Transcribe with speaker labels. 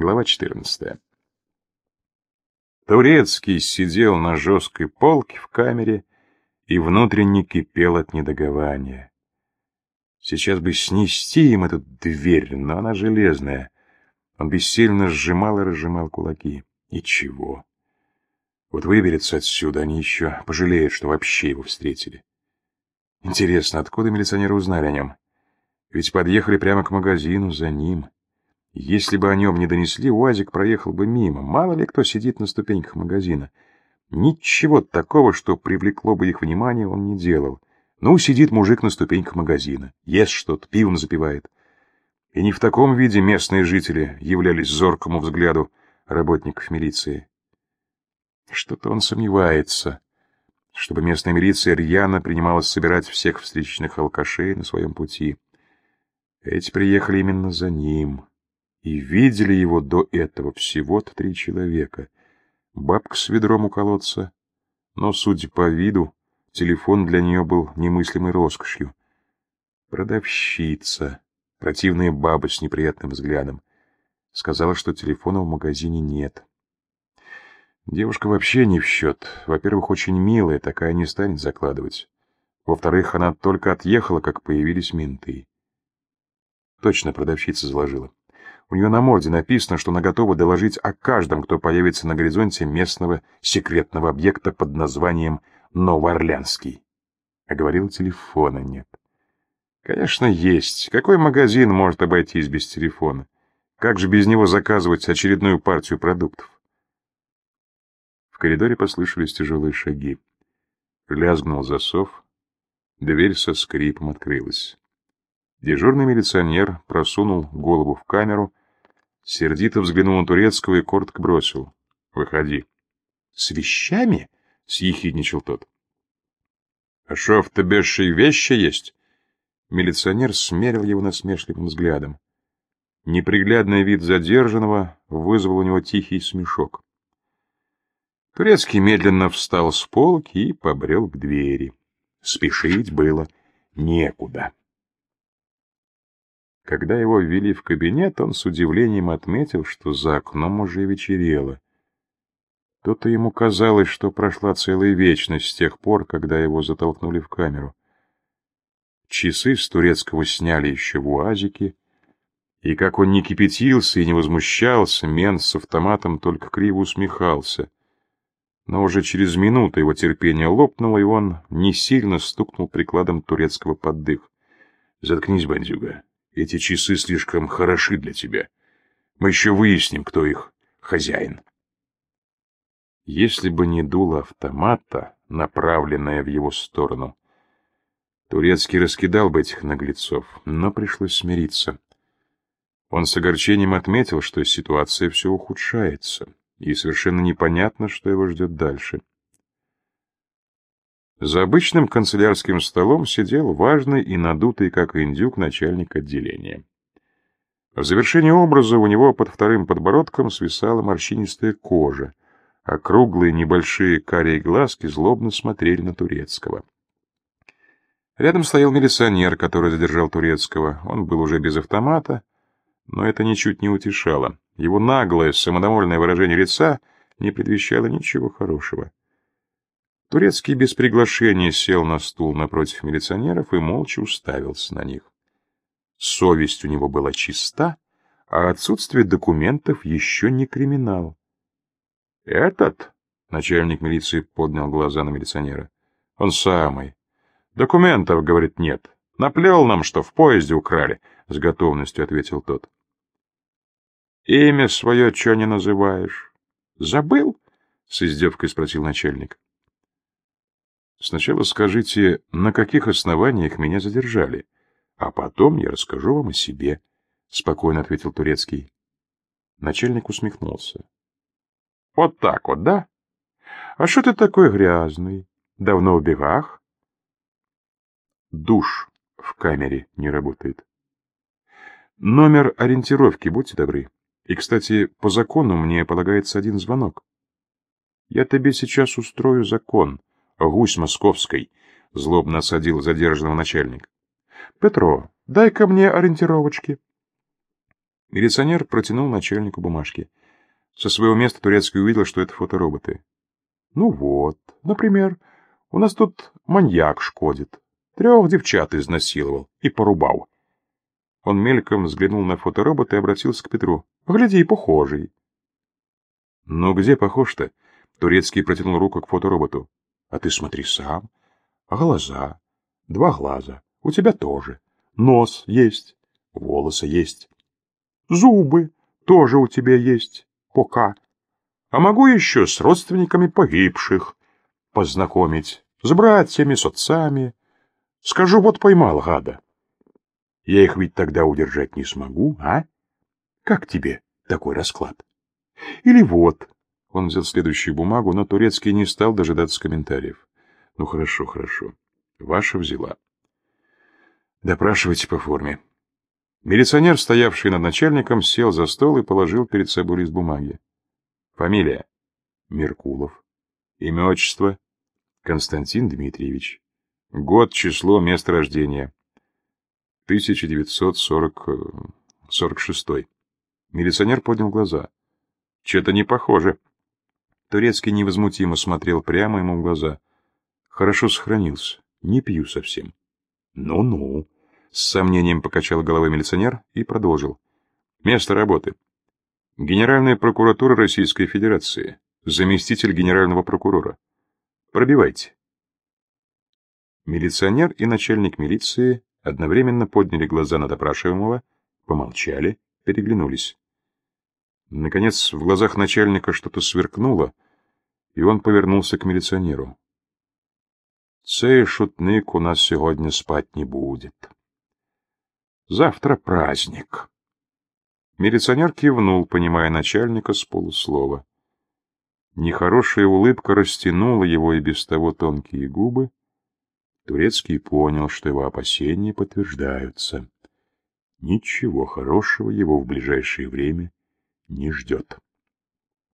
Speaker 1: Глава 14. Турецкий сидел на жесткой полке в камере и внутренне кипел от недогования. Сейчас бы снести им эту дверь, но она железная. Он бессильно сжимал и разжимал кулаки. Ничего. Вот выберется отсюда, они еще пожалеют, что вообще его встретили. Интересно, откуда милиционеры узнали о нем? Ведь подъехали прямо к магазину за ним. Если бы о нем не донесли, УАЗик проехал бы мимо. Мало ли кто сидит на ступеньках магазина. Ничего такого, что привлекло бы их внимание, он не делал. Ну, сидит мужик на ступеньках магазина, ест что-то, пивом запивает. И не в таком виде местные жители являлись зоркому взгляду работников милиции. Что-то он сомневается, чтобы местная милиция рьяно принималась собирать всех встречных алкашей на своем пути. Эти приехали именно за ним. И видели его до этого всего-то три человека. Бабка с ведром у колодца. Но, судя по виду, телефон для нее был немыслимой роскошью. Продавщица, противная баба с неприятным взглядом, сказала, что телефона в магазине нет. Девушка вообще не в счет. Во-первых, очень милая, такая не станет закладывать. Во-вторых, она только отъехала, как появились менты. Точно продавщица заложила. У нее на морде написано, что она готова доложить о каждом, кто появится на горизонте местного секретного объекта под названием Новоорлянский. А говорил, телефона нет. Конечно, есть. Какой магазин может обойтись без телефона? Как же без него заказывать очередную партию продуктов? В коридоре послышались тяжелые шаги. Лязгнул засов. Дверь со скрипом открылась. Дежурный милиционер просунул голову в камеру, сердито взглянул на Турецкого и коротко бросил. «Выходи». «С вещами?» — съехидничал тот. «А шо, в тебе вещи есть?» Милиционер смерил его насмешливым взглядом. Неприглядный вид задержанного вызвал у него тихий смешок. Турецкий медленно встал с полки и побрел к двери. Спешить было некуда. Когда его ввели в кабинет, он с удивлением отметил, что за окном уже вечерело. То-то ему казалось, что прошла целая вечность с тех пор, когда его затолкнули в камеру. Часы с турецкого сняли еще в уазике, и как он не кипятился и не возмущался, мент с автоматом только криво усмехался. Но уже через минуту его терпение лопнуло, и он не сильно стукнул прикладом турецкого под дых. «Заткнись, бандюга, эти часы слишком хороши для тебя. Мы еще выясним, кто их хозяин». Если бы не дуло автомата, направленное в его сторону, Турецкий раскидал бы этих наглецов, но пришлось смириться. Он с огорчением отметил, что ситуация все ухудшается, и совершенно непонятно, что его ждет дальше. За обычным канцелярским столом сидел важный и надутый, как индюк, начальник отделения. В завершении образа у него под вторым подбородком свисала морщинистая кожа, а круглые небольшие карие глазки злобно смотрели на Турецкого. Рядом стоял милиционер, который задержал Турецкого. Он был уже без автомата, но это ничуть не утешало. Его наглое, самодовольное выражение лица не предвещало ничего хорошего. Турецкий без приглашения сел на стул напротив милиционеров и молча уставился на них. Совесть у него была чиста, а отсутствие документов еще не криминал. «Этот?» — начальник милиции поднял глаза на милиционера. «Он самый. «Документов, — говорит, — нет. Наплел нам, что в поезде украли», — с готовностью ответил тот. «Имя свое что не называешь? Забыл?» — с издевкой спросил начальник. «Сначала скажите, на каких основаниях меня задержали, а потом я расскажу вам о себе», — спокойно ответил Турецкий. Начальник усмехнулся. «Вот так вот, да? А что ты такой грязный? Давно в бегах?» Душ в камере не работает. Номер ориентировки, будьте добры. И, кстати, по закону мне полагается один звонок. Я тебе сейчас устрою закон, гусь московской, злобно осадил задержанного начальник. Петро, дай-ка мне ориентировочки. Милиционер протянул начальнику бумажки. Со своего места Турецкий увидел, что это фотороботы. Ну вот, например, у нас тут маньяк шкодит. Трех девчат изнасиловал и порубал. Он мельком взглянул на фоторобот и обратился к Петру. «Гляди, похожий». «Ну где похож-то?» Турецкий протянул руку к фотороботу. «А ты смотри сам. Глаза. Два глаза. У тебя тоже. Нос есть. Волосы есть. Зубы тоже у тебя есть. Пока. А могу еще с родственниками погибших познакомить. С братьями, с отцами. Скажу, вот поймал гада. Я их ведь тогда удержать не смогу, а? Как тебе такой расклад? Или вот... Он взял следующую бумагу, но Турецкий не стал дожидаться комментариев. Ну, хорошо, хорошо. Ваша взяла. Допрашивайте по форме. Милиционер, стоявший над начальником, сел за стол и положил перед собой лист бумаги. Фамилия? Меркулов. Имя, отчество? Константин Дмитриевич. Год, число, место рождения. 1946. Милиционер поднял глаза. Что-то не похоже. Турецкий невозмутимо смотрел прямо ему в глаза. Хорошо сохранился. Не пью совсем. Ну-ну. С сомнением покачал головой милиционер и продолжил. Место работы. Генеральная прокуратура Российской Федерации. Заместитель генерального прокурора. Пробивайте. Милиционер и начальник милиции одновременно подняли глаза на допрашиваемого, помолчали, переглянулись. Наконец, в глазах начальника что-то сверкнуло, и он повернулся к милиционеру. «Цей шутник у нас сегодня спать не будет. Завтра праздник». Милиционер кивнул, понимая начальника с полуслова. Нехорошая улыбка растянула его и без того тонкие губы, Турецкий понял, что его опасения подтверждаются. Ничего хорошего его в ближайшее время не ждет.